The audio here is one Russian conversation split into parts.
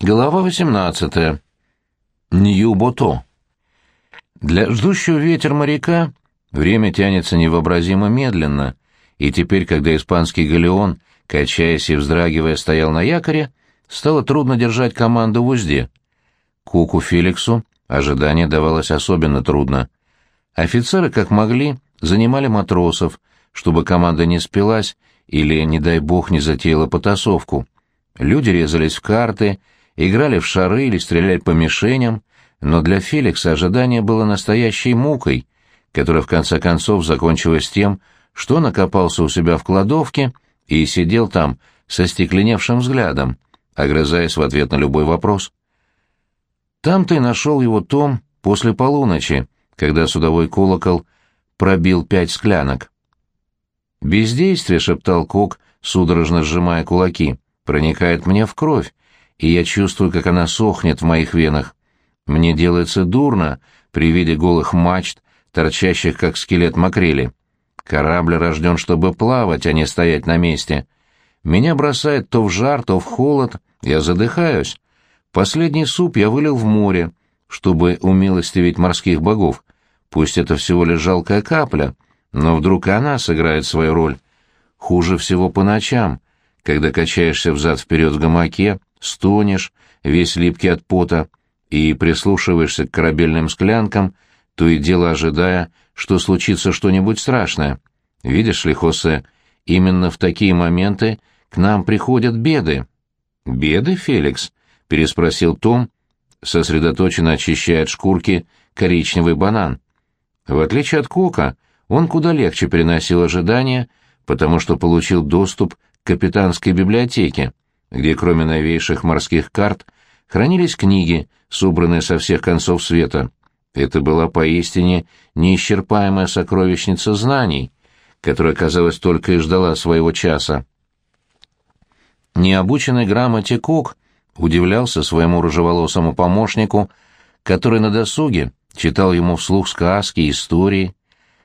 Глава 18. Нью-Бото. Для ждущего ветер моряка время тянется невообразимо медленно, и теперь, когда испанский галеон, качаясь и вздрагивая, стоял на якоре, стало трудно держать команду в узде. Куку Феликсу ожидание давалось особенно трудно. Офицеры, как могли, занимали матросов, чтобы команда не спилась или, не дай бог, не затеяла потасовку. Люди резались в карты, играли в шары или стреляли по мишеням, но для Феликса ожидание было настоящей мукой, которая в конце концов закончилась тем, что он окопался у себя в кладовке и сидел там со стекленевшим взглядом, огрызаясь в ответ на любой вопрос. Там ты нашел его Том после полуночи, когда судовой колокол пробил пять склянок. «Бездействие», — шептал Кок, судорожно сжимая кулаки, — «проникает мне в кровь, и я чувствую, как она сохнет в моих венах. Мне делается дурно при виде голых мачт, торчащих, как скелет макрели. Корабль рожден, чтобы плавать, а не стоять на месте. Меня бросает то в жар, то в холод, я задыхаюсь. Последний суп я вылил в море, чтобы умилостивить морских богов. Пусть это всего лишь жалкая капля, но вдруг она сыграет свою роль. Хуже всего по ночам, когда качаешься взад-вперед в гамаке, стонешь, весь липкий от пота, и прислушиваешься к корабельным склянкам, то и дело ожидая, что случится что-нибудь страшное. Видишь ли, Хосе, именно в такие моменты к нам приходят беды. «Беды, Феликс?» — переспросил Том, сосредоточенно очищая от шкурки коричневый банан. В отличие от Кока, он куда легче переносил ожидания, потому что получил доступ к капитанской библиотеке, где кроме новейших морских карт хранились книги, собранные со всех концов света. Это была поистине неисчерпаемая сокровищница знаний, которая, казалось, только и ждала своего часа. Необученный грамоте Кок удивлялся своему рыжеволосому помощнику, который на досуге читал ему вслух сказки, истории.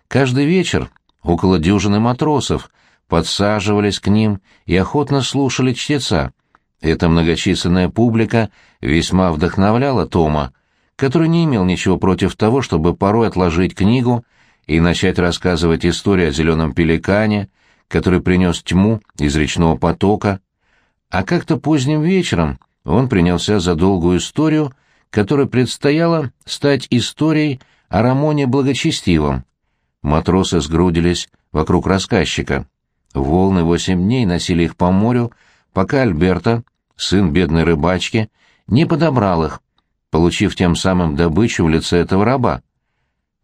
Каждый вечер около дюжины матросов — подсаживались к ним и охотно слушали чтеца. Эта многочисленная публика весьма вдохновляла Тома, который не имел ничего против того, чтобы порой отложить книгу и начать рассказывать историю о зеленом пеликане, который принес тьму из речного потока. А как-то поздним вечером он принялся за долгую историю, которая предстояла стать историей о Рамоне Благочестивом. Матросы сгрудились вокруг рассказчика. Волны восемь дней носили их по морю, пока Альберта, сын бедной рыбачки, не подобрал их, получив тем самым добычу в лице этого раба.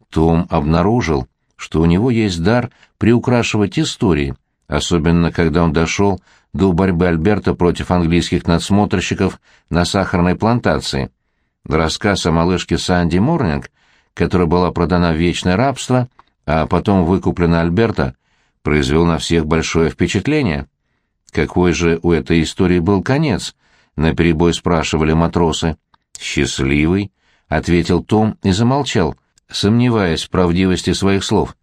Том обнаружил, что у него есть дар приукрашивать истории, особенно когда он дошел до борьбы Альберта против английских надсмотрщиков на сахарной плантации. Рассказ о малышке Санди Морнинг, которая была продана в вечное рабство, а потом выкуплена Альберта, произвел на всех большое впечатление. Какой же у этой истории был конец? Наперебой спрашивали матросы. Счастливый, ответил Том и замолчал, сомневаясь в правдивости своих слов.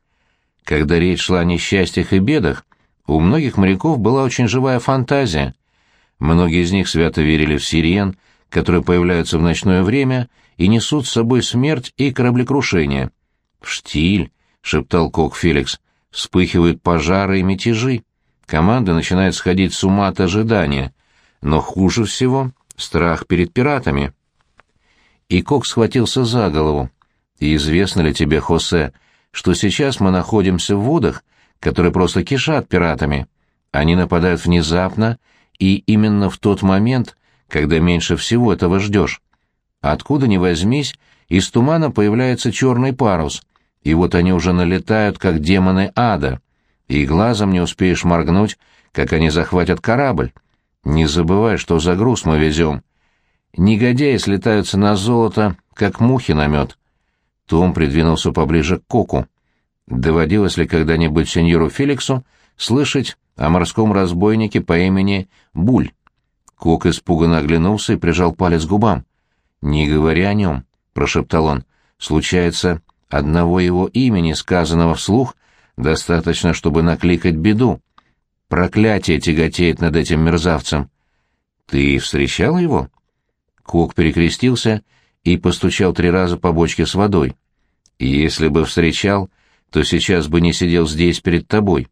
Когда речь шла о несчастьях и бедах, у многих моряков была очень живая фантазия. Многие из них свято верили в сирен, которые появляются в ночное время и несут с собой смерть и кораблекрушение. «В штиль», — шептал Кок Феликс, вспыхивают пожары и мятежи. Команда начинает сходить с ума от ожидания. Но хуже всего — страх перед пиратами. И Кок схватился за голову. И известно ли тебе, Хосе, что сейчас мы находимся в водах, которые просто кишат пиратами? Они нападают внезапно и именно в тот момент, когда меньше всего этого ждешь. Откуда ни возьмись, из тумана появляется черный парус — и вот они уже налетают, как демоны ада, и глазом не успеешь моргнуть, как они захватят корабль. Не забывай, что за груз мы везем. Негодяи слетаются на золото, как мухи на мед. Том придвинулся поближе к Коку. Доводилось ли когда-нибудь сеньору Феликсу слышать о морском разбойнике по имени Буль? Кок испуганно оглянулся и прижал палец к губам. «Не говори о нем», — прошептал он. «Случается, Одного его имени, сказанного вслух, достаточно, чтобы накликать беду. Проклятие тяготеет над этим мерзавцем. Ты встречал его? Кок перекрестился и постучал три раза по бочке с водой. «Если бы встречал, то сейчас бы не сидел здесь перед тобой.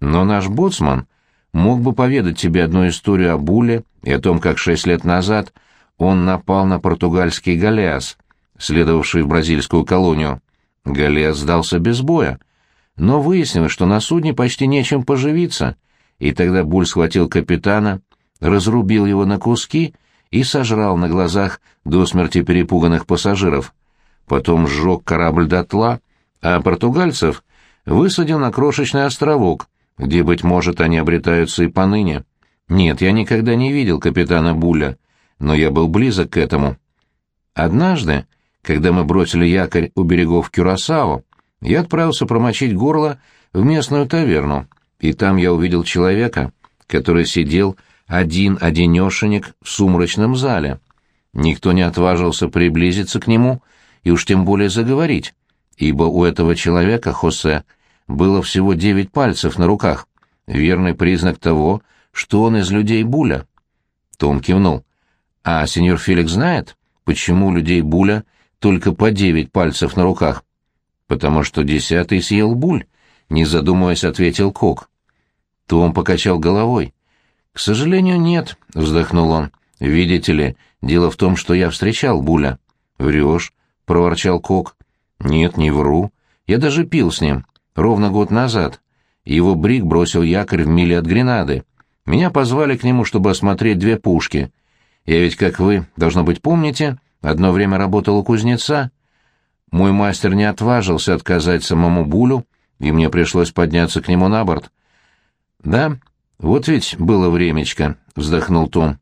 Но наш боцман мог бы поведать тебе одну историю о Буле и о том, как шесть лет назад он напал на португальский галеас, следовавший в бразильскую колонию. Галеас сдался без боя, но выяснилось, что на судне почти нечем поживиться, и тогда Буль схватил капитана, разрубил его на куски и сожрал на глазах до смерти перепуганных пассажиров. Потом сжег корабль дотла, а португальцев высадил на крошечный островок, где, быть может, они обретаются и поныне. Нет, я никогда не видел капитана Буля, но я был близок к этому. Однажды, когда мы бросили якорь у берегов Кюрасао, я отправился промочить горло в местную таверну, и там я увидел человека, который сидел один-одинешенек в сумрачном зале. Никто не отважился приблизиться к нему и уж тем более заговорить, ибо у этого человека, Хосе, было всего девять пальцев на руках, верный признак того, что он из людей Буля. Том кивнул. «А сеньор Феликс знает, почему людей Буля только по девять пальцев на руках?» «Потому что десятый съел Буль», — не задумываясь, ответил Кок. Том покачал головой. «К сожалению, нет», — вздохнул он. «Видите ли, дело в том, что я встречал Буля». «Врешь», — проворчал Кок. «Нет, не вру. Я даже пил с ним. Ровно год назад. Его брик бросил якорь в миле от Гренады. Меня позвали к нему, чтобы осмотреть две пушки. Я ведь, как вы, должно быть, помните, одно время работал у кузнеца. Мой мастер не отважился отказать самому Булю, и мне пришлось подняться к нему на борт. «Да, вот ведь было времечко», — вздохнул Том.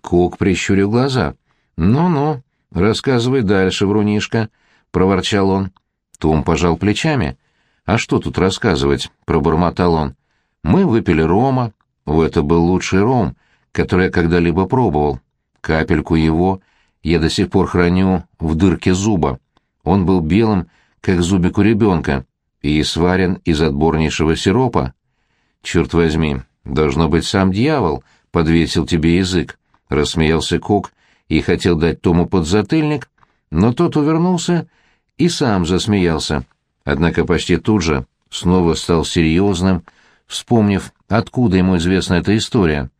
Кок прищурил глаза. «Ну-ну, рассказывай дальше, врунишка», — проворчал он. Том пожал плечами. «А что тут рассказывать?» — пробормотал он. «Мы выпили рома. Это был лучший ром, который я когда-либо пробовал. Капельку его я до сих пор храню в дырке зуба. Он был белым, как зубик у ребенка, и сварен из отборнейшего сиропа. Черт возьми, должно быть, сам дьявол подвесил тебе язык, — рассмеялся Кок и хотел дать Тому подзатыльник, но тот увернулся и сам засмеялся, однако почти тут же снова стал серьезным, вспомнив, откуда ему известна эта история,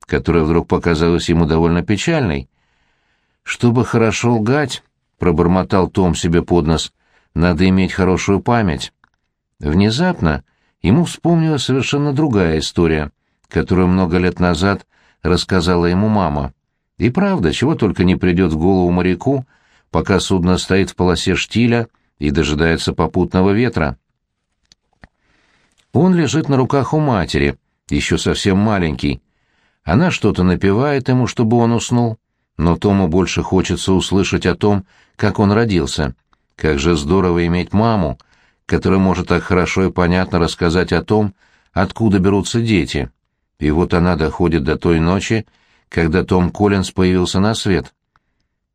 которая вдруг показалась ему довольно печальной. «Чтобы хорошо лгать», — пробормотал Том себе под нос, — «надо иметь хорошую память». Внезапно ему вспомнилась совершенно другая история, которую много лет назад рассказала ему мама. И правда, чего только не придет в голову моряку, пока судно стоит в полосе штиля и дожидается попутного ветра. Он лежит на руках у матери, еще совсем маленький. Она что-то напевает ему, чтобы он уснул, но Тому больше хочется услышать о том, как он родился. Как же здорово иметь маму, которая может так хорошо и понятно рассказать о том, откуда берутся дети. И вот она доходит до той ночи, когда Том Коллинз появился на свет.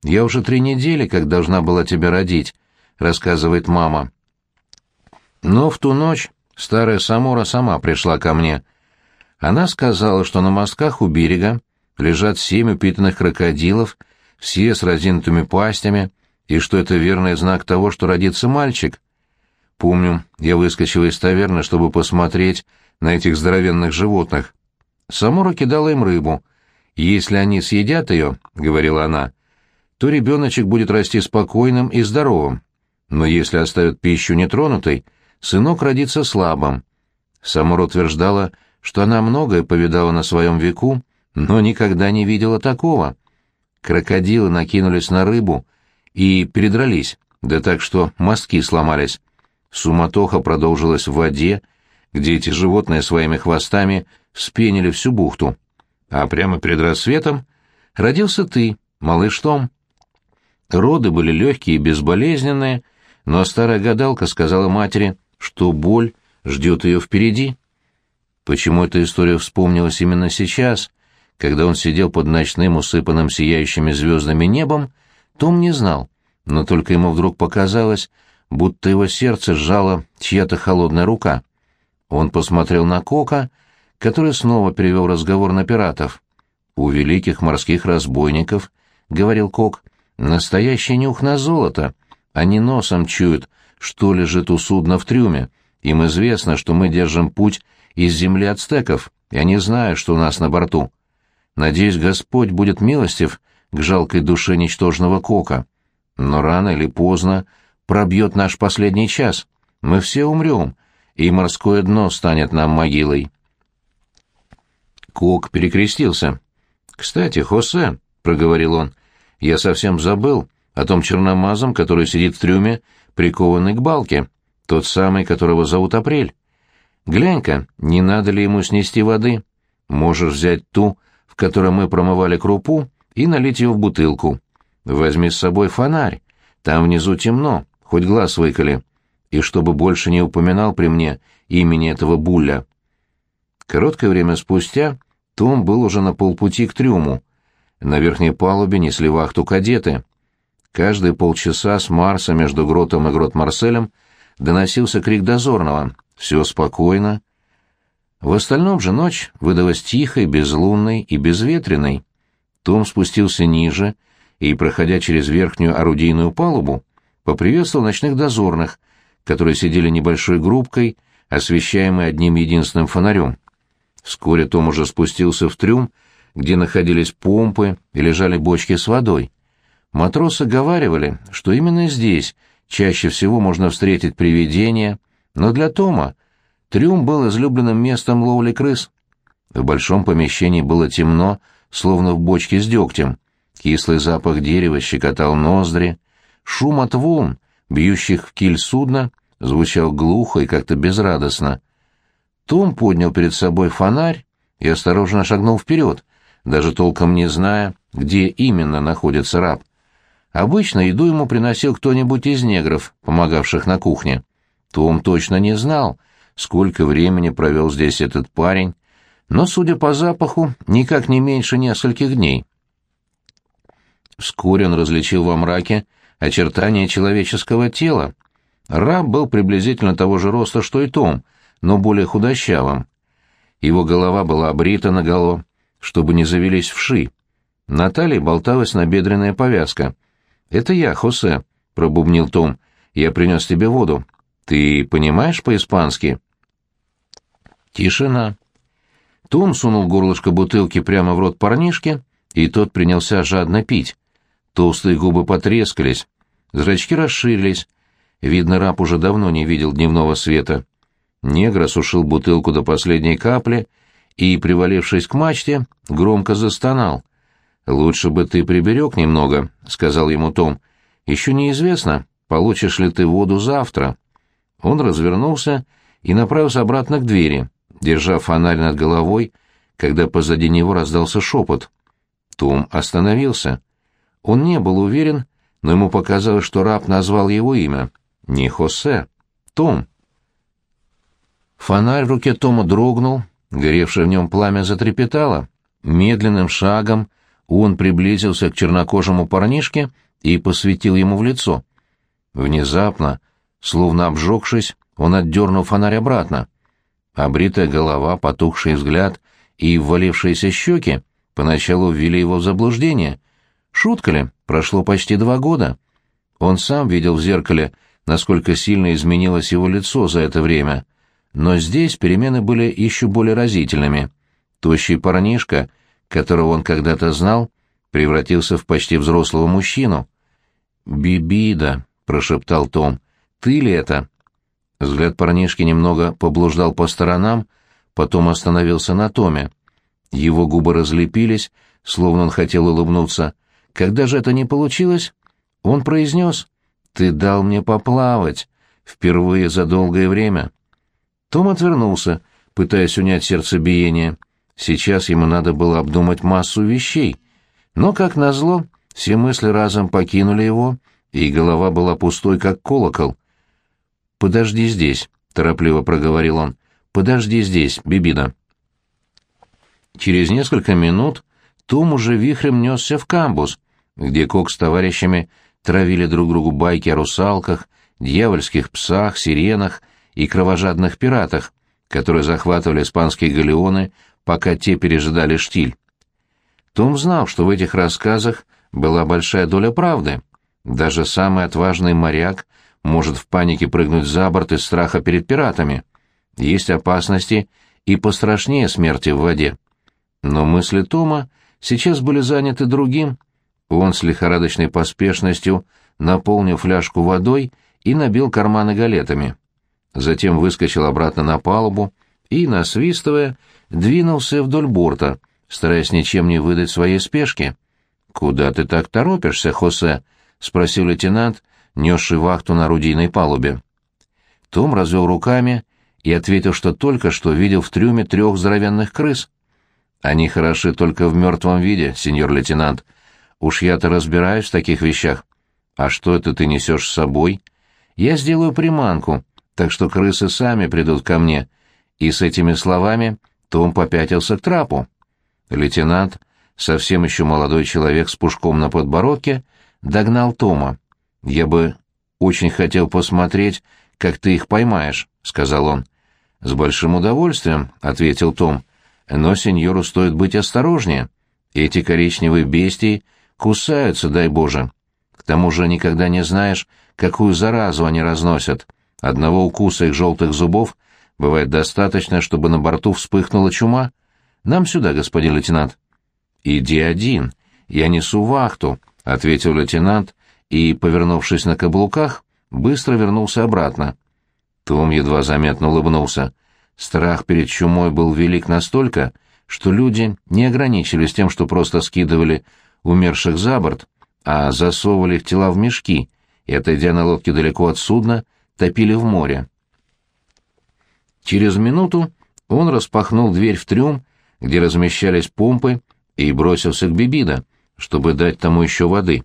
«Я уже три недели, как должна была тебя родить», — рассказывает мама. Но в ту ночь старая Самора сама пришла ко мне. Она сказала, что на мостках у берега лежат семь упитанных крокодилов, все с разинутыми пастями, и что это верный знак того, что родится мальчик. Помню, я выскочила из таверны, чтобы посмотреть на этих здоровенных животных. Самора кидала им рыбу. «Если они съедят ее, — говорила она, то ребеночек будет расти спокойным и здоровым. Но если оставят пищу нетронутой, сынок родится слабым. Самура утверждала, что она многое повидала на своем веку, но никогда не видела такого. Крокодилы накинулись на рыбу и передрались, да так что мостки сломались. Суматоха продолжилась в воде, где эти животные своими хвостами вспенили всю бухту. А прямо перед рассветом родился ты, малыш Том. Роды были легкие и безболезненные, но старая гадалка сказала матери, что боль ждет ее впереди. Почему эта история вспомнилась именно сейчас, когда он сидел под ночным усыпанным сияющими звездами небом, Том не знал, но только ему вдруг показалось, будто его сердце сжала чья-то холодная рука. Он посмотрел на Кока, который снова перевел разговор на пиратов. у великих морских разбойников, — говорил Кок, — настоящий нюх на золото. Они носом чуют, что лежит у судна в трюме. Им известно, что мы держим путь из земли ацтеков, и они знают, что у нас на борту. Надеюсь, Господь будет милостив к жалкой душе ничтожного Кока. Но рано или поздно пробьет наш последний час. Мы все умрем, и морское дно станет нам могилой. Кок перекрестился. «Кстати, Хосе», — проговорил он, — «я совсем забыл о том черномазом, который сидит в трюме, прикованный к балке, тот самый, которого зовут Апрель. Глянь-ка, не надо ли ему снести воды? Можешь взять ту, в которой мы промывали крупу, и налить ее в бутылку. Возьми с собой фонарь, там внизу темно, хоть глаз выколи, и чтобы больше не упоминал при мне имени этого Булля». Короткое время спустя том был уже на полпути к трюму. На верхней палубе несли вахту кадеты. Каждые полчаса с Марса между Гротом и Грот-Марселем доносился крик дозорного «Все спокойно». В остальном же ночь выдалась тихой, безлунной и безветренной. Том спустился ниже и, проходя через верхнюю орудийную палубу, поприветствовал ночных дозорных, которые сидели небольшой группкой, освещаемой одним единственным фонарем. Вскоре Том уже спустился в трюм, где находились помпы и лежали бочки с водой. Матросы говаривали, что именно здесь чаще всего можно встретить привидения, но для Тома трюм был излюбленным местом ловли крыс. В большом помещении было темно, словно в бочке с дегтем. Кислый запах дерева щекотал ноздри. Шум от волн, бьющих в киль судна, звучал глухо и как-то безрадостно. Том поднял перед собой фонарь и осторожно шагнул вперед, даже толком не зная, где именно находится раб. Обычно еду ему приносил кто-нибудь из негров, помогавших на кухне. Том точно не знал, сколько времени провел здесь этот парень, но, судя по запаху, никак не меньше нескольких дней. Вскоре он различил во мраке очертания человеческого тела. Раб был приблизительно того же роста, что и Том, но более худощавым. Его голова была обрита наголо, чтобы не завелись вши. На талии болталась набедренная повязка. «Это я, Хосе», — пробубнил Том. «Я принес тебе воду. Ты понимаешь по-испански?» Тишина. Том сунул горлышко бутылки прямо в рот парнишки, и тот принялся жадно пить. Толстые губы потрескались, зрачки расширились. Видно, раб уже давно не видел дневного света. Негр осушил бутылку до последней капли и, привалившись к мачте, громко застонал. «Лучше бы ты приберег немного», — сказал ему Том. «Еще неизвестно, получишь ли ты воду завтра». Он развернулся и направился обратно к двери, держа фонарь над головой, когда позади него раздался шепот. Том остановился. Он не был уверен, но ему показалось, что раб назвал его имя. Не Хосе, Том. Фонарь в руке Тома дрогнул, горевшее в нем пламя затрепетало. Медленным шагом он приблизился к чернокожему парнишке и посветил ему в лицо. Внезапно, словно обжегшись, он отдернул фонарь обратно. Обритая голова, потухший взгляд и ввалившиеся щеки поначалу ввели его в заблуждение. Шутка ли, прошло почти два года. Он сам видел в зеркале, насколько сильно изменилось его лицо за это время — но здесь перемены были еще более разительными. Тощий парнишка, которого он когда-то знал, превратился в почти взрослого мужчину. «Бибида», — прошептал Том, — «ты ли это?» Взгляд парнишки немного поблуждал по сторонам, потом остановился на Томе. Его губы разлепились, словно он хотел улыбнуться. Когда же это не получилось, он произнес «Ты дал мне поплавать, впервые за долгое время». Том отвернулся, пытаясь унять сердцебиение. Сейчас ему надо было обдумать массу вещей. Но, как назло, все мысли разом покинули его, и голова была пустой, как колокол. «Подожди здесь», — торопливо проговорил он. «Подожди здесь, Бибида». Через несколько минут Том уже вихрем несся в камбус, где Кок с товарищами травили друг другу байки о русалках, дьявольских псах, сиренах и кровожадных пиратах, которые захватывали испанские галеоны, пока те пережидали штиль. Том знал, что в этих рассказах была большая доля правды. Даже самый отважный моряк может в панике прыгнуть за борт из страха перед пиратами. Есть опасности и пострашнее смерти в воде. Но мысли Тома сейчас были заняты другим. Он с лихорадочной поспешностью наполнил фляжку водой и набил карманы галетами. Затем выскочил обратно на палубу и, насвистывая, двинулся вдоль борта, стараясь ничем не выдать своей спешки. «Куда ты так торопишься, Хосе?» — спросил лейтенант, несший вахту на орудийной палубе. Том развел руками и ответил, что только что видел в трюме трех здоровенных крыс. «Они хороши только в мертвом виде, сеньор лейтенант. Уж я-то разбираюсь в таких вещах. А что это ты несешь с собой? Я сделаю приманку, так что крысы сами придут ко мне». И с этими словами Том попятился к трапу. Лейтенант, совсем еще молодой человек с пушком на подбородке, догнал Тома. «Я бы очень хотел посмотреть, как ты их поймаешь», — сказал он. «С большим удовольствием», — ответил Том. «Но сеньору стоит быть осторожнее. Эти коричневые бестии кусаются, дай Боже. К тому же никогда не знаешь, какую заразу они разносят. Одного укуса их желтых зубов бывает достаточно, чтобы на борту вспыхнула чума. Нам сюда, господин лейтенант». «Иди один. Я несу вахту», — ответил лейтенант и, повернувшись на каблуках, быстро вернулся обратно. Том едва заметно улыбнулся. Страх перед чумой был велик настолько, что люди не ограничились тем, что просто скидывали умерших за борт, а засовывали их тела в мешки и, отойдя на лодке далеко от судна, топили в море. Через минуту он распахнул дверь в трюм, где размещались помпы, и бросился к Бибида, чтобы дать тому еще воды.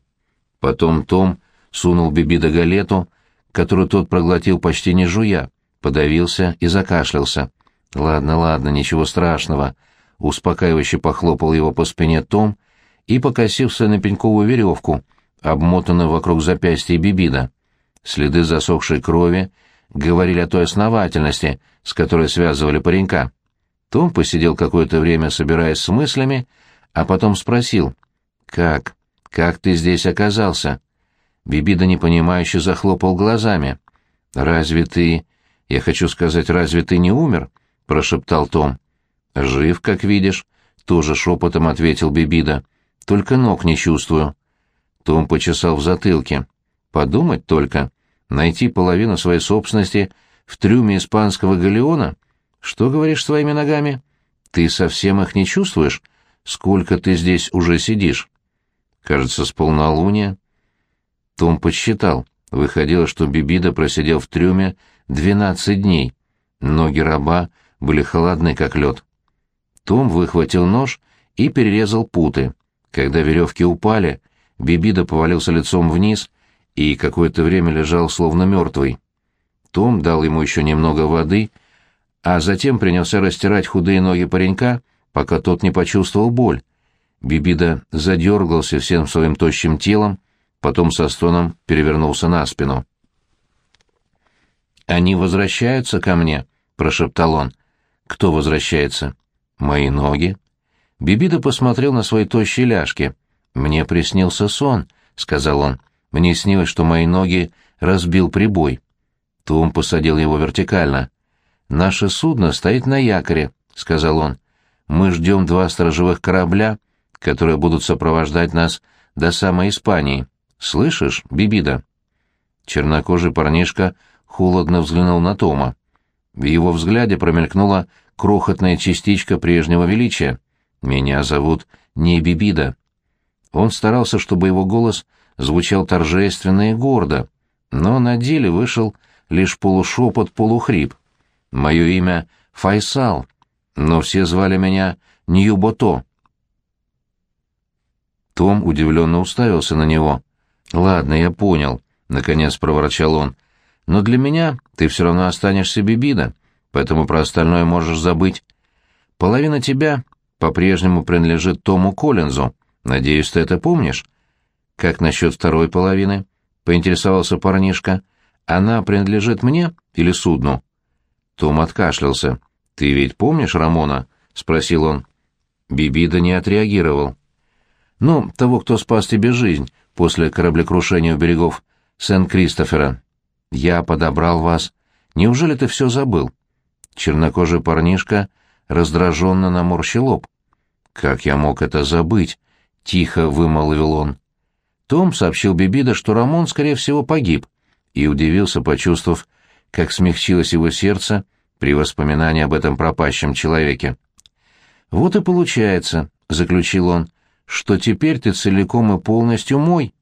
Потом Том сунул Бибида галету, которую тот проглотил почти не жуя, подавился и закашлялся. «Ладно, ладно, ничего страшного», — успокаивающе похлопал его по спине Том и покосился на пеньковую веревку, обмотанную вокруг запястья Бибида. Следы засохшей крови говорили о той основательности, с которой связывали паренька. Том посидел какое-то время, собираясь с мыслями, а потом спросил, «Как? Как ты здесь оказался?» Бибида непонимающе захлопал глазами. «Разве ты... Я хочу сказать, разве ты не умер?» — прошептал Том. «Жив, как видишь», — тоже шепотом ответил Бибида. «Только ног не чувствую». Том почесал в затылке. «Подумать только. Найти половину своей собственности в трюме испанского галеона? Что говоришь своими ногами? Ты совсем их не чувствуешь? Сколько ты здесь уже сидишь?» «Кажется, с полнолуния». Том подсчитал. Выходило, что Бибида просидел в трюме двенадцать дней. Ноги раба были холодны, как лед. Том выхватил нож и перерезал путы. Когда веревки упали, Бибида повалился лицом вниз и какое-то время лежал словно мертвый. Том дал ему еще немного воды, а затем принялся растирать худые ноги паренька, пока тот не почувствовал боль. Бибида задергался всем своим тощим телом, потом со стоном перевернулся на спину. «Они возвращаются ко мне», — прошептал он. «Кто возвращается?» «Мои ноги». Бибида посмотрел на свои тощие ляжки. «Мне приснился сон», — сказал он. «Мне снилось, что мои ноги разбил прибой». Том посадил его вертикально. «Наше судно стоит на якоре», — сказал он. «Мы ждем два сторожевых корабля, которые будут сопровождать нас до самой Испании. Слышишь, Бибида?» Чернокожий парнишка холодно взглянул на Тома. В его взгляде промелькнула крохотная частичка прежнего величия. «Меня зовут не Бибида». Он старался, чтобы его голос звучал торжественно и гордо, но на деле вышел лишь полушепот-полухрип. «Мое имя Файсал, но все звали меня Ньюбото». Том удивленно уставился на него. «Ладно, я понял», — наконец проворчал он. «Но для меня ты все равно останешься Бибида, поэтому про остальное можешь забыть. Половина тебя по-прежнему принадлежит Тому Коллинзу. Надеюсь, ты это помнишь?» «Как насчет второй половины?» — поинтересовался парнишка. «Она принадлежит мне или судну?» Том откашлялся. «Ты ведь помнишь Рамона?» — спросил он. Бибида не отреагировал. Ну, того, кто спас тебе жизнь после кораблекрушения у берегов Сент-Кристофера. Я подобрал вас. Неужели ты все забыл?» Чернокожий парнишка раздраженно наморщил лоб. «Как я мог это забыть?» — тихо вымолвил он. Том сообщил Бибида, что Рамон, скорее всего, погиб, и удивился, почувствовав, как смягчилось его сердце при воспоминании об этом пропащем человеке. «Вот и получается», — заключил он, — «что теперь ты целиком и полностью мой.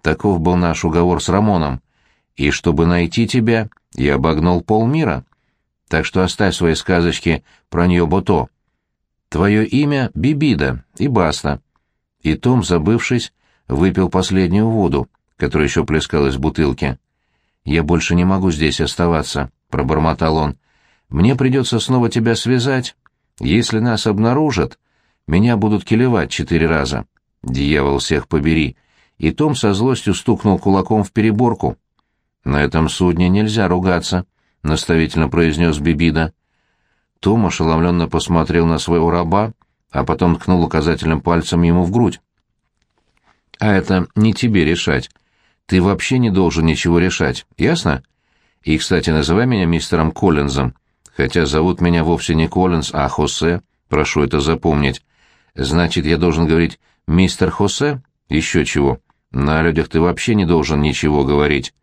Таков был наш уговор с Рамоном. И чтобы найти тебя, я обогнул полмира. Так что оставь свои сказочки про Ньо-Бото. Твое имя — Бибида, и баста». И Том, забывшись, выпил последнюю воду, которая еще плескалась в бутылке. «Я больше не могу здесь оставаться», — пробормотал он. «Мне придется снова тебя связать. Если нас обнаружат, меня будут килевать четыре раза. Дьявол всех побери!» И Том со злостью стукнул кулаком в переборку. «На этом судне нельзя ругаться», — наставительно произнес Бибида. Том ошеломленно посмотрел на своего раба, а потом ткнул указательным пальцем ему в грудь. «А это не тебе решать. Ты вообще не должен ничего решать, ясно? И, кстати, называй меня мистером Коллинзом, хотя зовут меня вовсе не Коллинз, а Хосе, прошу это запомнить. Значит, я должен говорить «мистер Хосе»? Еще чего. На людях ты вообще не должен ничего говорить.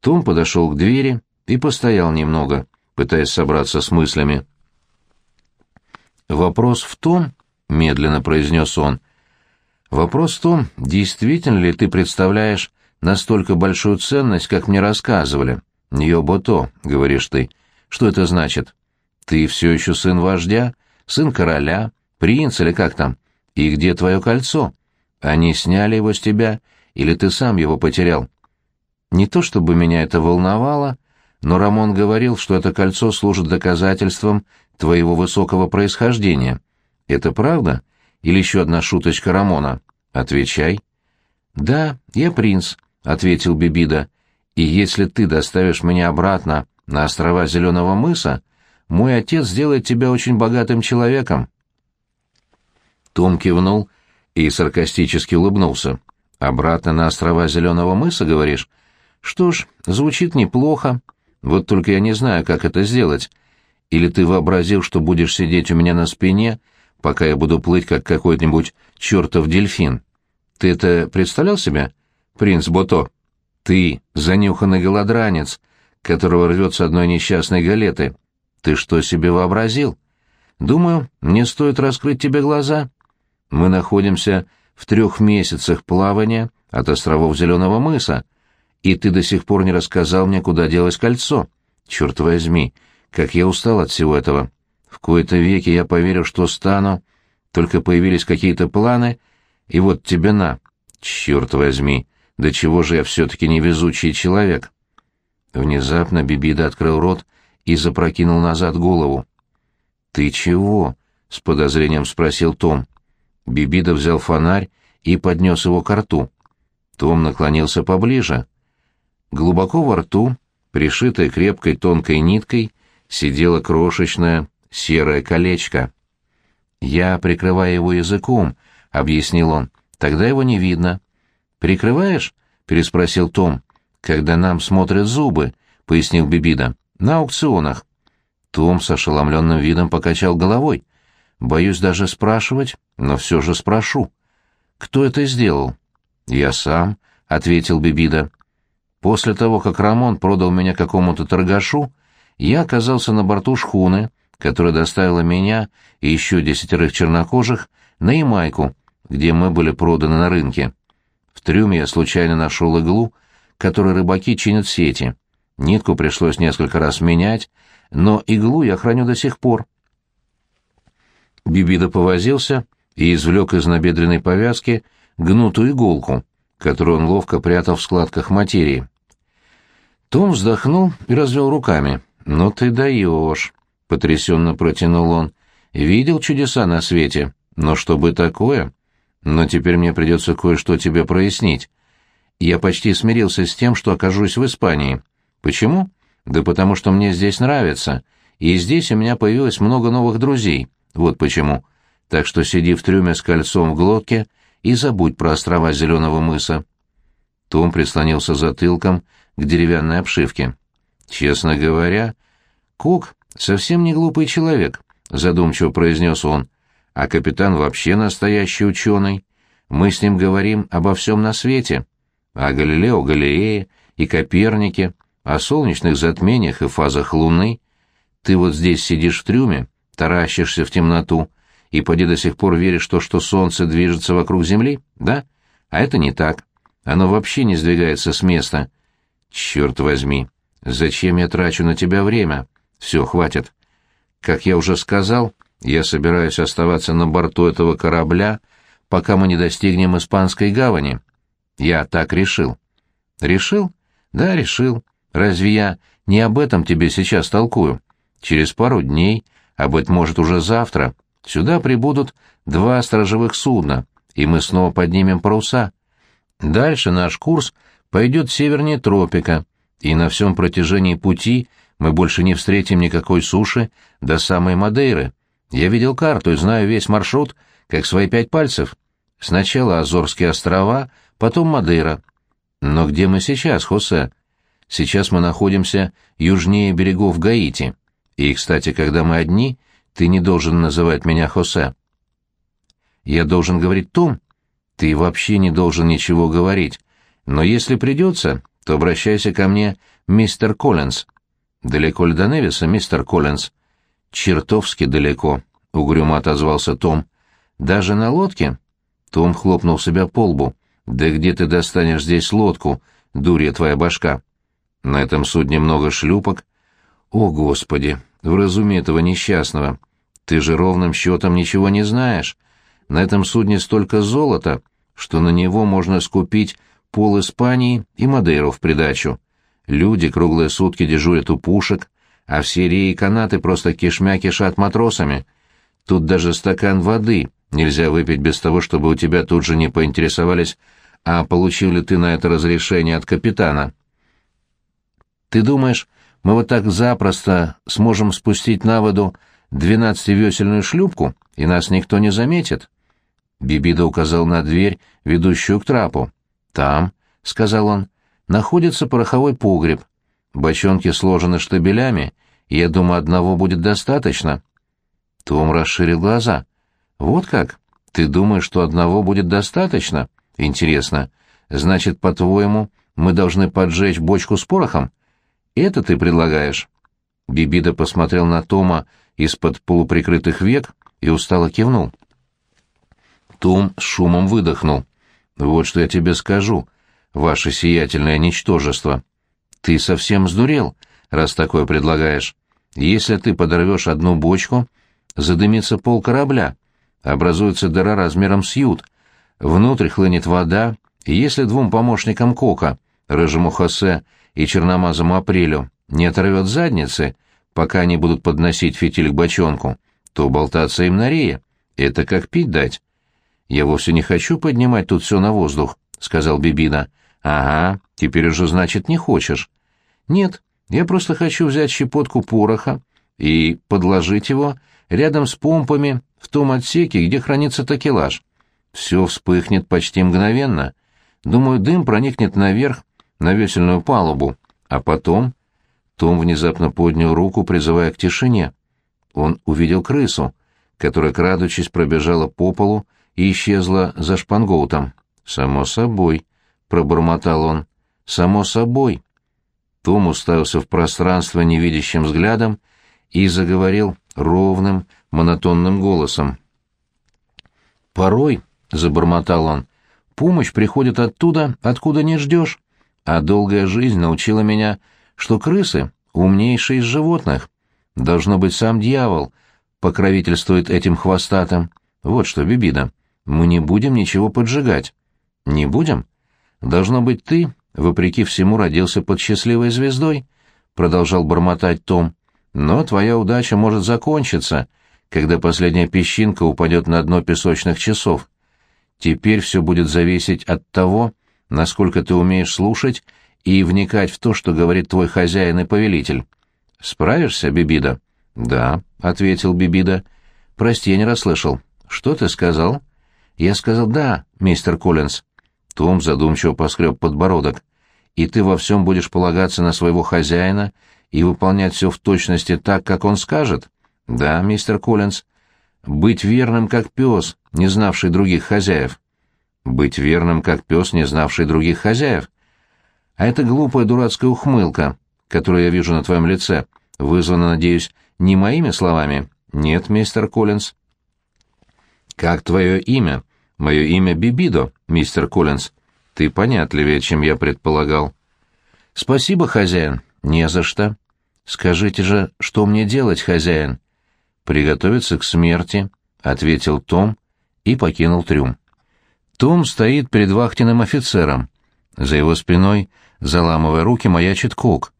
Том подошел к двери и постоял немного, пытаясь собраться с мыслями. «Вопрос в том», — медленно произнес он, — «вопрос в том, действительно ли ты представляешь настолько большую ценность, как мне рассказывали. Ньобото, говоришь ты. Что это значит? Ты все еще сын вождя, сын короля, принц или как там? И где твое кольцо? Они сняли его с тебя, или ты сам его потерял? Не то чтобы меня это волновало, но Рамон говорил, что это кольцо служит доказательством твоего высокого происхождения. Это правда? Или еще одна шуточка Рамона? Отвечай. Да, я принц, ответил Бибида, — «и если ты доставишь меня обратно на острова Зеленого мыса, мой отец сделает тебя очень богатым человеком». Том кивнул и саркастически улыбнулся. «Обратно на острова Зеленого мыса, говоришь? Что ж, звучит неплохо. Вот только я не знаю, как это сделать. Или ты вообразил, что будешь сидеть у меня на спине, пока я буду плыть, как какой-нибудь чертов дельфин? Ты это представлял себе?» принц Бото. Ты, занюханный голодранец, которого рвет с одной несчастной галеты. Ты что себе вообразил? Думаю, мне стоит раскрыть тебе глаза. Мы находимся в трех месяцах плавания от островов Зеленого мыса, и ты до сих пор не рассказал мне, куда делось кольцо. Черт возьми, как я устал от всего этого. В кои-то веки я поверил, что стану, только появились какие-то планы, и вот тебе на. Черт возьми, да чего же я все-таки невезучий человек? Внезапно Бибида открыл рот и запрокинул назад голову. «Ты чего?» — с подозрением спросил Том. Бибида взял фонарь и поднес его к рту. Том наклонился поближе. Глубоко во рту, пришитая крепкой тонкой ниткой, сидело крошечное серое колечко. «Я прикрываю его языком», — объяснил он. «Тогда его не видно. «Прикрываешь?» — переспросил Том. «Когда нам смотрят зубы», — пояснил Бибида. «На аукционах». Том с ошеломленным видом покачал головой. «Боюсь даже спрашивать, но все же спрошу». «Кто это сделал?» «Я сам», — ответил Бибида. «После того, как Рамон продал меня какому-то торгашу, я оказался на борту шхуны, которая доставила меня и еще десятерых чернокожих на Ямайку, где мы были проданы на рынке. В трюме я случайно нашел иглу, которой рыбаки чинят сети. Нитку пришлось несколько раз менять, но иглу я храню до сих пор. Бибида повозился и извлек из набедренной повязки гнутую иголку, которую он ловко прятал в складках материи. Том вздохнул и развел руками. «Ну ты даешь!» — потрясенно протянул он. «Видел чудеса на свете, но чтобы такое...» Но теперь мне придется кое-что тебе прояснить. Я почти смирился с тем, что окажусь в Испании. Почему? Да потому что мне здесь нравится. И здесь у меня появилось много новых друзей. Вот почему. Так что сиди в трюме с кольцом в глотке и забудь про острова Зеленого мыса. Том прислонился затылком к деревянной обшивке. «Честно говоря, Кук совсем не глупый человек», — задумчиво произнес он. «А капитан вообще настоящий ученый. Мы с ним говорим обо всем на свете. О Галилео Галилее и Копернике, о солнечных затмениях и фазах Луны. Ты вот здесь сидишь в трюме, таращишься в темноту, и поди до сих пор веришь, что, что Солнце движется вокруг Земли, да? А это не так. Оно вообще не сдвигается с места. Черт возьми, зачем я трачу на тебя время? Все, хватит. Как я уже сказал, я собираюсь оставаться на борту этого корабля, пока мы не достигнем Испанской гавани. Я так решил. Решил? Да, решил. Разве я не об этом тебе сейчас толкую? Через пару дней, а быть может уже завтра, сюда прибудут два сторожевых судна, и мы снова поднимем паруса. Дальше наш курс пойдет севернее тропика, и на всем протяжении пути мы больше не встретим никакой суши до самой Мадейры. Я видел карту и знаю весь маршрут, как свои пять пальцев. Сначала Азорские острова, потом Мадейра. Но где мы сейчас, Хосе? Сейчас мы находимся южнее берегов Гаити. И, кстати, когда мы одни, ты не должен называть меня Хосе. Я должен говорить Том. Ты вообще не должен ничего говорить. Но если придется, то обращайся ко мне, мистер Коллинз. Далеко ли до Невиса, мистер Коллинз? Чертовски далеко, — угрюмо отозвался Том. Даже на лодке? Том хлопнул себя по лбу. Да где ты достанешь здесь лодку, дурья твоя башка? На этом судне много шлюпок. О, Господи, вразуми этого несчастного. Ты же ровным счетом ничего не знаешь. На этом судне столько золота, что на него можно скупить пол Испании и Мадейру в придачу. Люди круглые сутки дежурят у пушек, а все реи и канаты просто кишмя кишат матросами. Тут даже стакан воды нельзя выпить без того, чтобы у тебя тут же не поинтересовались, а получил ли ты на это разрешение от капитана. Ты думаешь, мы вот так запросто сможем спустить на воду двенадцативесельную шлюпку, и нас никто не заметит?» Бибида указал на дверь, ведущую к трапу. «Там», — сказал он, — «находится пороховой погреб. Бочонки сложены штабелями, и я думаю, одного будет достаточно». Том расширил глаза. «Вот как? Ты думаешь, что одного будет достаточно? Интересно. Значит, по-твоему, мы должны поджечь бочку с порохом?» Это ты предлагаешь?» Бибида посмотрел на Тома из-под полуприкрытых век и устало кивнул. Том с шумом выдохнул. «Вот что я тебе скажу, ваше сиятельное ничтожество. Ты совсем сдурел, раз такое предлагаешь. Если ты подорвешь одну бочку, задымится пол корабля, образуется дыра размером с ют, внутрь хлынет вода, и если двум помощникам Кока, рыжему Хосе и черномазому апрелю не оторвет задницы, пока они будут подносить фитиль к бочонку, то болтаться им на рее. Это как пить дать. «Я вовсе не хочу поднимать тут все на воздух», — сказал Бибина. «Ага, теперь уже, значит, не хочешь». «Нет, я просто хочу взять щепотку пороха и подложить его рядом с помпами в том отсеке, где хранится такелаж. Все вспыхнет почти мгновенно. Думаю, дым проникнет наверх на весельную палубу, а потом... Том внезапно поднял руку, призывая к тишине. Он увидел крысу, которая, крадучись, пробежала по полу и исчезла за шпангоутом. «Само собой», — пробормотал он, — «само собой». Том уставился в пространство невидящим взглядом и заговорил ровным, монотонным голосом. «Порой», — забормотал он, — «помощь приходит оттуда, откуда не ждешь. А долгая жизнь научила меня, что крысы — умнейшие из животных. Должно быть, сам дьявол покровительствует этим хвостатым. Вот что, Бибида, мы не будем ничего поджигать. Не будем? Должно быть, ты, вопреки всему, родился под счастливой звездой, — продолжал бормотать Том. Но твоя удача может закончиться, когда последняя песчинка упадет на дно песочных часов. Теперь все будет зависеть от того, насколько ты умеешь слушать и вникать в то, что говорит твой хозяин и повелитель. Справишься, Бибида? Да, ответил Бибида. Прости, я не расслышал. Что ты сказал? Я сказал «Да, мистер Коллинз». Том задумчиво поскреб подбородок. «И ты во всем будешь полагаться на своего хозяина и выполнять все в точности так, как он скажет?» «Да, мистер Коллинз. Быть верным, как пес, не знавший других хозяев». «Быть верным, как пес, не знавший других хозяев». «А это глупая дурацкая ухмылка, которую я вижу на твоем лице, вызвана, надеюсь, не моими словами?» «Нет, мистер Коллинз». «Как твое имя?» «Мое имя Бибидо, мистер Коллинз. Ты понятливее, чем я предполагал». «Спасибо, хозяин. Не за что. Скажите же, что мне делать, хозяин?» «Приготовиться к смерти», — ответил Том и покинул трюм. Том стоит перед вахтенным офицером. За его спиной, заламывая руки, маячит Кок.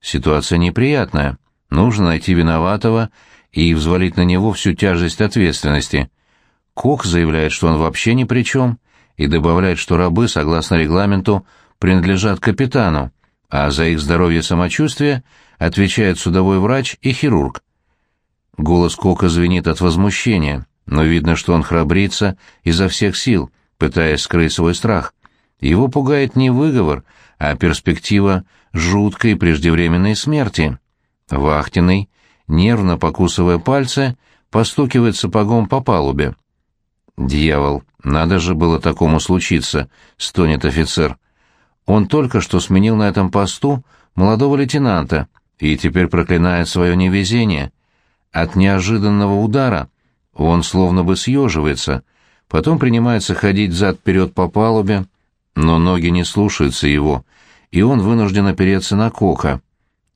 Ситуация неприятная. Нужно найти виноватого и взвалить на него всю тяжесть ответственности. Кок заявляет, что он вообще ни при чем, и добавляет, что рабы, согласно регламенту, принадлежат капитану, а за их здоровье и самочувствие отвечает судовой врач и хирург. Голос Кока звенит от возмущения, но видно, что он храбрится изо всех сил, пытаясь скрыть свой страх. Его пугает не выговор, а перспектива жуткой преждевременной смерти. Вахтенный, нервно покусывая пальцы, постукивает сапогом по палубе. «Дьявол, надо же было такому случиться», — стонет офицер. «Он только что сменил на этом посту молодого лейтенанта и теперь проклинает свое невезение. От неожиданного удара он словно бы съеживается, потом принимается ходить зад-вперед по палубе, но ноги не слушаются его, и он вынужден опереться на Кока.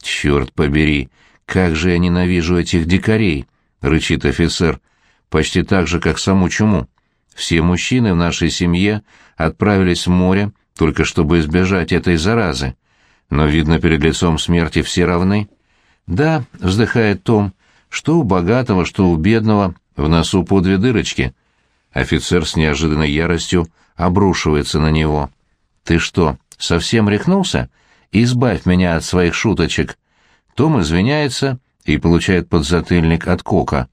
«Черт побери, как же я ненавижу этих дикарей!» — рычит офицер, почти так же, как саму чуму. Все мужчины в нашей семье отправились в море, только чтобы избежать этой заразы. Но, видно, перед лицом смерти все равны. Да, вздыхает Том, что у богатого, что у бедного, в носу по две дырочки. Офицер с неожиданной яростью обрушивается на него. «Ты что, совсем рехнулся? Избавь меня от своих шуточек!» Том извиняется и получает подзатыльник от Кока.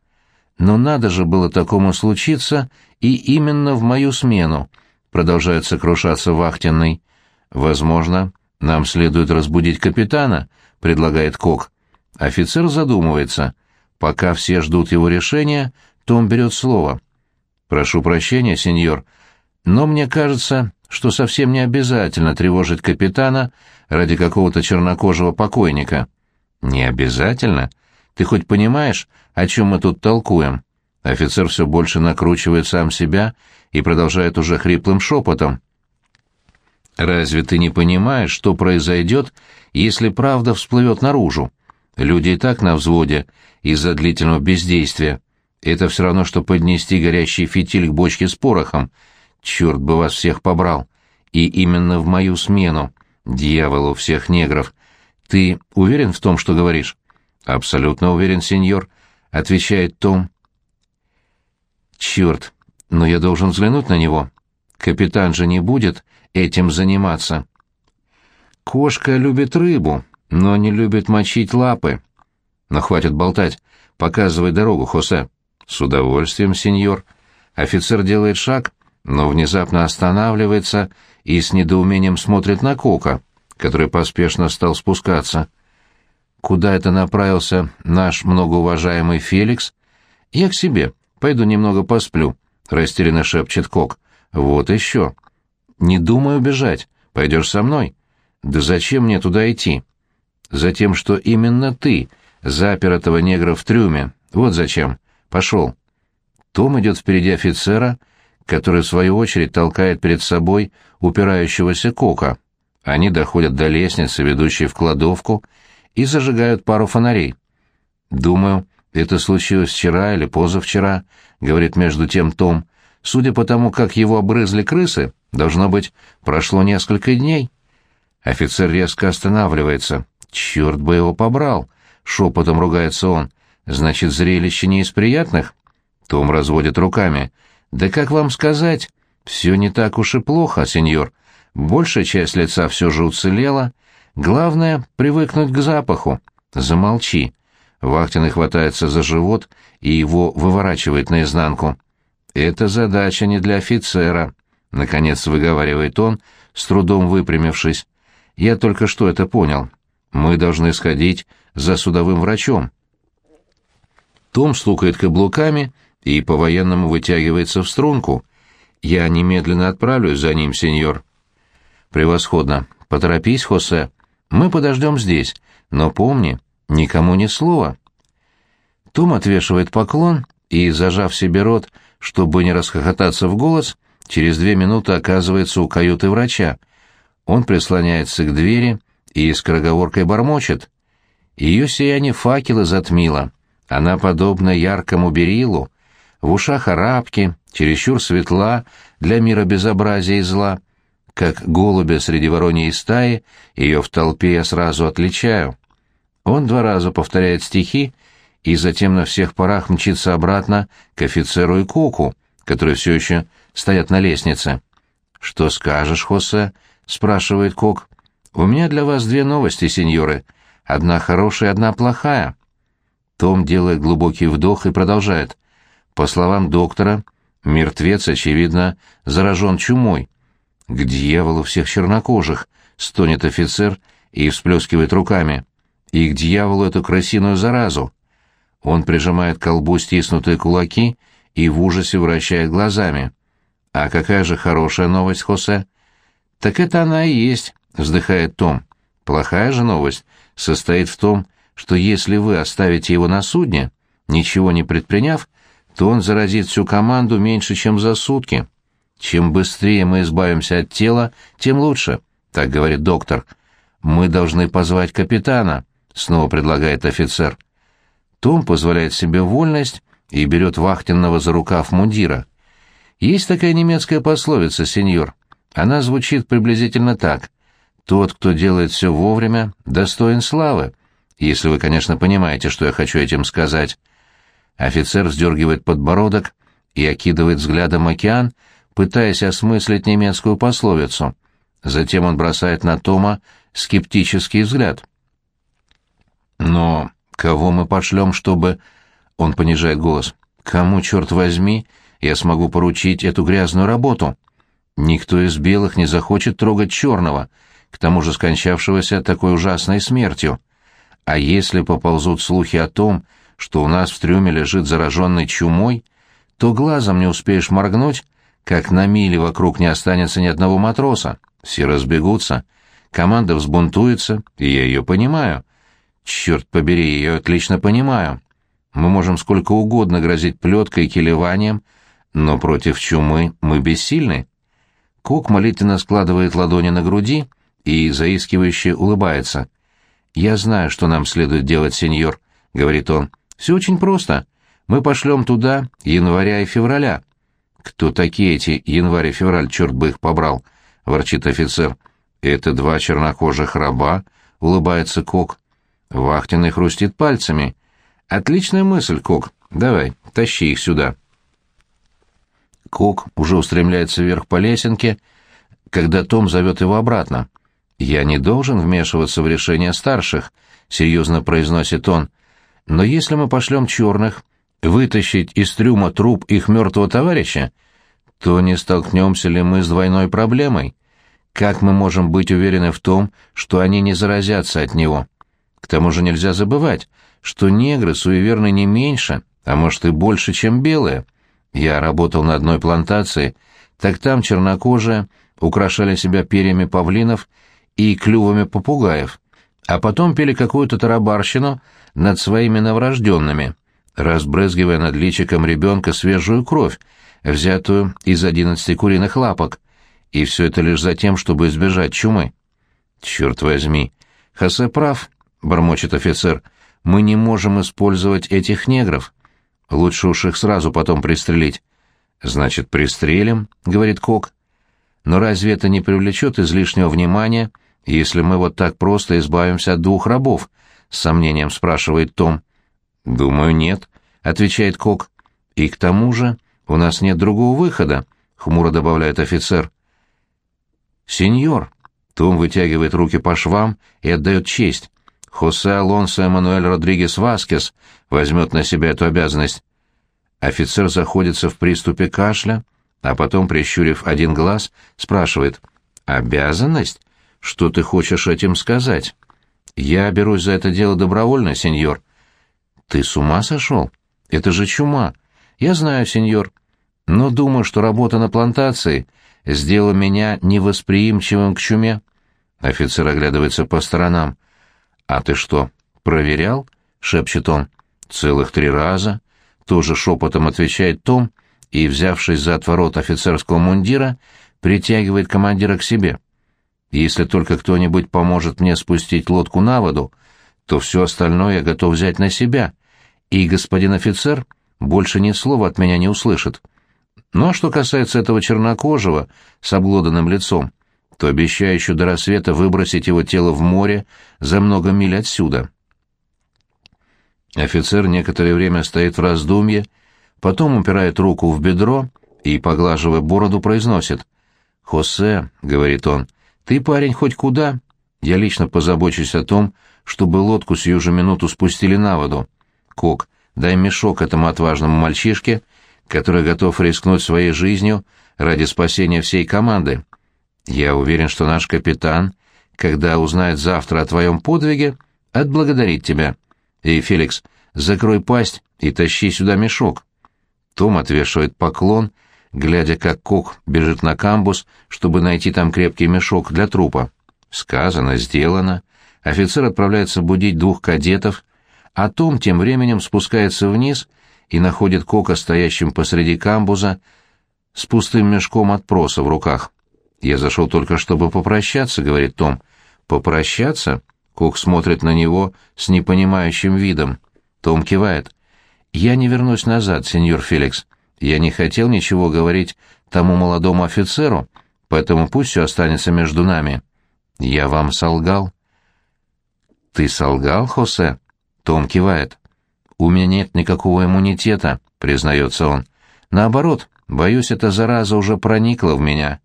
Но надо же было такому случиться, и именно в мою смену, продолжает сокрушаться вахтенный. Возможно, нам следует разбудить капитана, предлагает Кок. Офицер задумывается. Пока все ждут его решения, Том берет слово. Прошу прощения, сеньор, но мне кажется, что совсем не обязательно тревожить капитана ради какого-то чернокожего покойника. Не обязательно? Ты хоть понимаешь, о чем мы тут толкуем?» Офицер все больше накручивает сам себя и продолжает уже хриплым шепотом. «Разве ты не понимаешь, что произойдет, если правда всплывет наружу? Люди и так на взводе из-за длительного бездействия. Это все равно, что поднести горящий фитиль к бочке с порохом. Черт бы вас всех побрал. И именно в мою смену. Дьяволу всех негров. Ты уверен в том, что говоришь?» «Абсолютно уверен, сеньор», — отвечает Том. «Черт, но я должен взглянуть на него. Капитан же не будет этим заниматься». «Кошка любит рыбу, но не любит мочить лапы». «Но хватит болтать. Показывай дорогу, Хосе». «С удовольствием, сеньор». Офицер делает шаг, но внезапно останавливается и с недоумением смотрит на Кока, который поспешно стал спускаться. Куда это направился наш многоуважаемый Феликс? Я к себе. Пойду немного посплю, растерянно шепчет Кок. Вот еще. Не думаю бежать. Пойдешь со мной? Да зачем мне туда идти? Затем, что именно ты запер этого негра в трюме. Вот зачем. Пошел. Том идет впереди офицера, который в свою очередь толкает перед собой упирающегося Кока. Они доходят до лестницы, ведущей в кладовку, и зажигают пару фонарей. «Думаю, это случилось вчера или позавчера», — говорит между тем Том. «Судя по тому, как его обрызли крысы, должно быть, прошло несколько дней». Офицер резко останавливается. «Черт бы его побрал!» — шепотом ругается он. «Значит, зрелище не из приятных?» Том разводит руками. «Да как вам сказать? Все не так уж и плохо, сеньор. Большая часть лица все же уцелела, Главное — привыкнуть к запаху. Замолчи. Вахтенный хватается за живот и его выворачивает наизнанку. Это задача не для офицера, — наконец выговаривает он, с трудом выпрямившись. Я только что это понял. Мы должны сходить за судовым врачом. Том стукает каблуками и по-военному вытягивается в струнку. Я немедленно отправлюсь за ним, сеньор. Превосходно. Поторопись, Хосе. Мы подождем здесь, но помни, никому ни слова. Том отвешивает поклон и, зажав себе рот, чтобы не расхохотаться в голос, через две минуты оказывается у каюты врача. Он прислоняется к двери и скороговоркой бормочет. Ее сияние факела затмило. Она подобна яркому берилу, в ушах арабки, чересчур светла для мира безобразия и зла. Как голубя среди вороньей стаи, ее в толпе я сразу отличаю. Он два раза повторяет стихи, и затем на всех парах мчится обратно к офицеру и Коку, которые все еще стоят на лестнице. «Что скажешь, Хосе?» — спрашивает Кок. «У меня для вас две новости, сеньоры. Одна хорошая, одна плохая». Том делает глубокий вдох и продолжает. По словам доктора, мертвец, очевидно, заражен чумой. «К дьяволу всех чернокожих!» — стонет офицер и всплескивает руками. «И к дьяволу эту крысиную заразу!» Он прижимает к колбу стиснутые кулаки и в ужасе вращает глазами. «А какая же хорошая новость, Хосе?» «Так это она и есть», — вздыхает Том. «Плохая же новость состоит в том, что если вы оставите его на судне, ничего не предприняв, то он заразит всю команду меньше, чем за сутки. Чем быстрее мы избавимся от тела, тем лучше, так говорит доктор. Мы должны позвать капитана, снова предлагает офицер. Том позволяет себе вольность и берет вахтенного за рукав мундира. Есть такая немецкая пословица, сеньор. Она звучит приблизительно так. Тот, кто делает все вовремя, достоин славы если вы, конечно, понимаете, что я хочу этим сказать. Офицер вздергивает подбородок и окидывает взглядом океан, пытаясь осмыслить немецкую пословицу. Затем он бросает на Тома скептический взгляд. «Но кого мы пошлем, чтобы...» Он понижает голос. «Кому, черт возьми, я смогу поручить эту грязную работу? Никто из белых не захочет трогать черного, к тому же скончавшегося такой ужасной смертью. А если поползут слухи о том, что у нас в трюме лежит зараженный чумой, то глазом не успеешь моргнуть, как на миле вокруг не останется ни одного матроса. Все разбегутся. Команда взбунтуется, и я ее понимаю. Черт побери, я ее отлично понимаю. Мы можем сколько угодно грозить плеткой и килеванием, но против чумы мы бессильны. Кок молитвенно складывает ладони на груди и заискивающе улыбается. «Я знаю, что нам следует делать, сеньор», — говорит он. «Все очень просто. Мы пошлем туда января и февраля». «Кто такие эти январь и февраль, черт бы их побрал?» — ворчит офицер. «Это два чернокожих раба», — улыбается Кок. Вахтенный хрустит пальцами. «Отличная мысль, Кок. Давай, тащи их сюда». Кок уже устремляется вверх по лесенке, когда Том зовет его обратно. «Я не должен вмешиваться в решения старших», — серьезно произносит он. «Но если мы пошлем черных вытащить из трюма труп их мертвого товарища, то не столкнемся ли мы с двойной проблемой? Как мы можем быть уверены в том, что они не заразятся от него? К тому же нельзя забывать, что негры суеверны не меньше, а может и больше, чем белые. Я работал на одной плантации, так там чернокожие украшали себя перьями павлинов и клювами попугаев, а потом пели какую-то тарабарщину над своими новорожденными, разбрызгивая над личиком ребенка свежую кровь, взятую из одиннадцати куриных лапок, и все это лишь за тем, чтобы избежать чумы. «Черт возьми! Хосе прав», — бормочет офицер, — «мы не можем использовать этих негров. Лучше уж их сразу потом пристрелить». «Значит, пристрелим», — говорит Кок. «Но разве это не привлечет излишнего внимания если мы вот так просто избавимся от двух рабов?» — с сомнением спрашивает Том. «Думаю, нет», — отвечает Кок. «И к тому же у нас нет другого выхода», — хмуро добавляет офицер. «Сеньор», — Том вытягивает руки по швам и отдает честь. «Хосе Алонсо Эммануэль Родригес Васкес возьмет на себя эту обязанность». Офицер заходится в приступе кашля, а потом, прищурив один глаз, спрашивает «Обязанность? Что ты хочешь этим сказать?» «Я берусь за это дело добровольно, сеньор». «Ты с ума сошел? Это же чума. Я знаю, сеньор. Но думаю, что работа на плантации сделала меня невосприимчивым к чуме». Офицер оглядывается по сторонам. «А ты что, проверял?» — шепчет он. «Целых три раза». Тоже шепотом отвечает Том и, взявшись за отворот офицерского мундира, притягивает командира к себе. «Если только кто-нибудь поможет мне спустить лодку на воду, то все остальное я готов взять на себя, и господин офицер больше ни слова от меня не услышит. Ну а что касается этого чернокожего с обглоданным лицом, то обещаю еще до рассвета выбросить его тело в море за много миль отсюда». Офицер некоторое время стоит в раздумье, потом упирает руку в бедро и, поглаживая бороду, произносит. «Хосе», — говорит он, — «ты, парень, хоть куда? Я лично позабочусь о том, чтобы лодку сию же минуту спустили на воду. Кок, дай мешок этому отважному мальчишке, который готов рискнуть своей жизнью ради спасения всей команды. Я уверен, что наш капитан, когда узнает завтра о твоем подвиге, отблагодарит тебя». «Эй, Феликс, закрой пасть и тащи сюда мешок». Том отвешивает поклон, глядя, как Кок бежит на камбус, чтобы найти там крепкий мешок для трупа. Сказано, сделано. Офицер отправляется будить двух кадетов, а Том тем временем спускается вниз и находит Кока стоящим посреди камбуза с пустым мешком от проса в руках. «Я зашел только, чтобы попрощаться», — говорит Том. «Попрощаться?» Кук смотрит на него с непонимающим видом. Том кивает. «Я не вернусь назад, сеньор Феликс. Я не хотел ничего говорить тому молодому офицеру, поэтому пусть все останется между нами. Я вам солгал». «Ты солгал, Хосе?» Том кивает. «У меня нет никакого иммунитета», — признается он. «Наоборот, боюсь, эта зараза уже проникла в меня».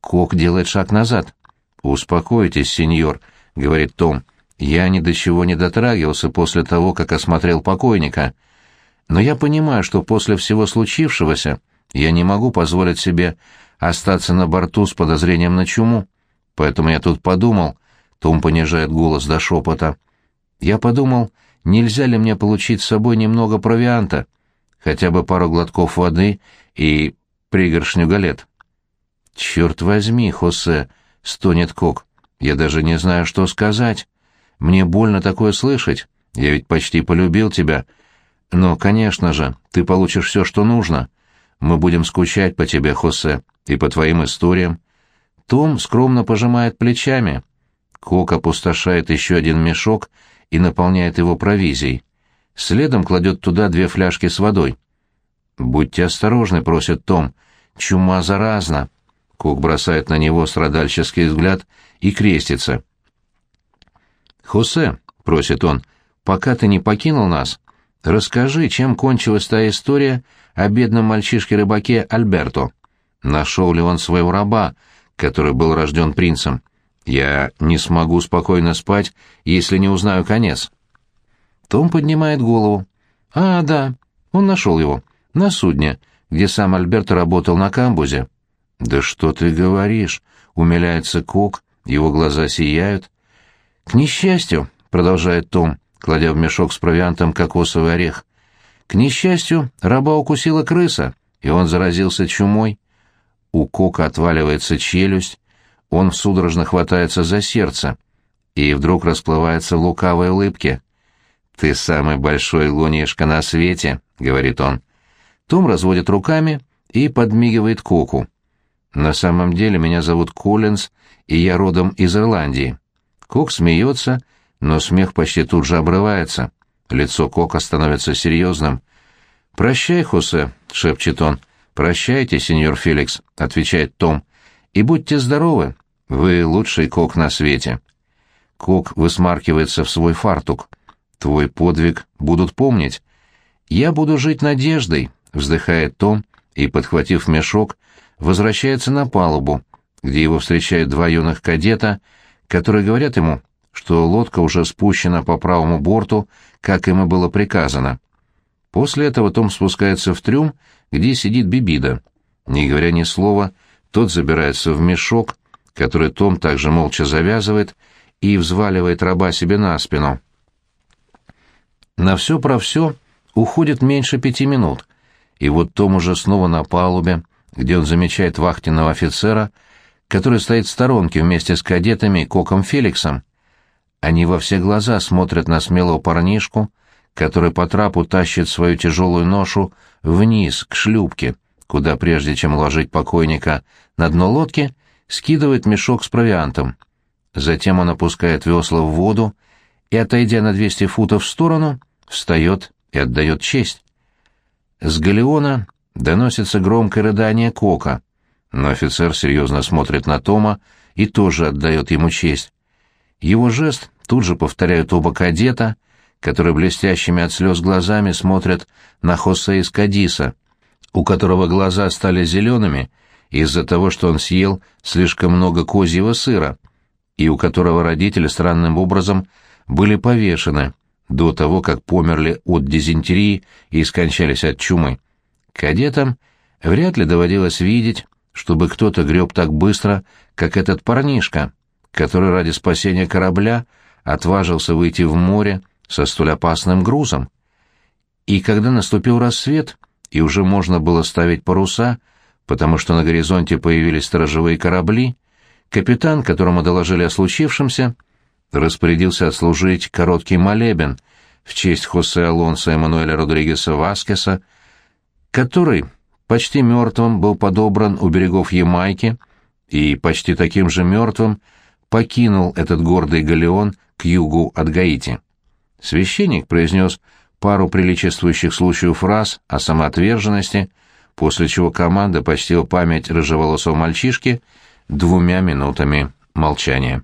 Кок делает шаг назад. «Успокойтесь, сеньор», — говорит Том, — «я ни до чего не дотрагивался после того, как осмотрел покойника. Но я понимаю, что после всего случившегося я не могу позволить себе остаться на борту с подозрением на чуму. Поэтому я тут подумал...» Том понижает голос до шепота. «Я подумал, нельзя ли мне получить с собой немного провианта, хотя бы пару глотков воды и пригоршню галет». «Черт возьми, Хосе!» — стонет Кок. Я даже не знаю, что сказать. Мне больно такое слышать. Я ведь почти полюбил тебя. Но, конечно же, ты получишь все, что нужно. Мы будем скучать по тебе, Хосе, и по твоим историям. Том скромно пожимает плечами. Кок опустошает еще один мешок и наполняет его провизией. Следом кладет туда две фляжки с водой. «Будьте осторожны», — просит Том. «Чума заразна». Кок бросает на него страдальческий взгляд и крестится. «Хосе», — просит он, — «пока ты не покинул нас, расскажи, чем кончилась та история о бедном мальчишке-рыбаке Альберто. Нашел ли он своего раба, который был рожден принцем? Я не смогу спокойно спать, если не узнаю конец». Том поднимает голову. «А, да, он нашел его. На судне, где сам Альберто работал на камбузе». «Да что ты говоришь?» — умиляется Кок, его глаза сияют. «К несчастью», — продолжает Том, кладя в мешок с провиантом кокосовый орех, «к несчастью, раба укусила крыса, и он заразился чумой. У Кока отваливается челюсть, он судорожно хватается за сердце и вдруг расплывается в лукавой улыбке. «Ты самый большой лунишка на свете», — говорит он. Том разводит руками и подмигивает Коку. На самом деле меня зовут Коллинз, и я родом из Ирландии. Кок смеется, но смех почти тут же обрывается. Лицо Кока становится серьезным. «Прощай, Хосе», — шепчет он. «Прощайте, сеньор Феликс», — отвечает Том. «И будьте здоровы. Вы лучший Кок на свете». Кок высмаркивается в свой фартук. «Твой подвиг будут помнить». «Я буду жить надеждой», — вздыхает Том и, подхватив мешок, возвращается на палубу, где его встречают два юных кадета, которые говорят ему, что лодка уже спущена по правому борту, как и было приказано. После этого Том спускается в трюм, где сидит Бибида. Не говоря ни слова, тот забирается в мешок, который Том также молча завязывает и взваливает раба себе на спину. На все про все уходит меньше пяти минут, и вот Том уже снова на палубе, где он замечает вахтенного офицера, который стоит в сторонке вместе с кадетами и Коком Феликсом. Они во все глаза смотрят на смелого парнишку, который по трапу тащит свою тяжелую ношу вниз, к шлюпке, куда прежде чем ложить покойника на дно лодки, скидывает мешок с провиантом. Затем он опускает весла в воду и, отойдя на 200 футов в сторону, встает и отдает честь. С галеона доносится громкое рыдание Кока, но офицер серьезно смотрит на Тома и тоже отдает ему честь. Его жест тут же повторяют оба кадета, которые блестящими от слез глазами смотрят на Хосе из Кадиса, у которого глаза стали зелеными из-за того, что он съел слишком много козьего сыра, и у которого родители странным образом были повешены до того, как померли от дизентерии и скончались от чумы. Кадетам вряд ли доводилось видеть, чтобы кто-то греб так быстро, как этот парнишка, который ради спасения корабля отважился выйти в море со столь опасным грузом. И когда наступил рассвет, и уже можно было ставить паруса, потому что на горизонте появились сторожевые корабли, капитан, которому доложили о случившемся, распорядился отслужить короткий молебен в честь Хосе Алонса Эммануэля Родригеса Васкеса, который почти мертвым был подобран у берегов Ямайки и почти таким же мертвым покинул этот гордый галеон к югу от Гаити. Священник произнес пару приличествующих случаю фраз о самоотверженности, после чего команда почтила память рыжеволосого мальчишки двумя минутами молчания.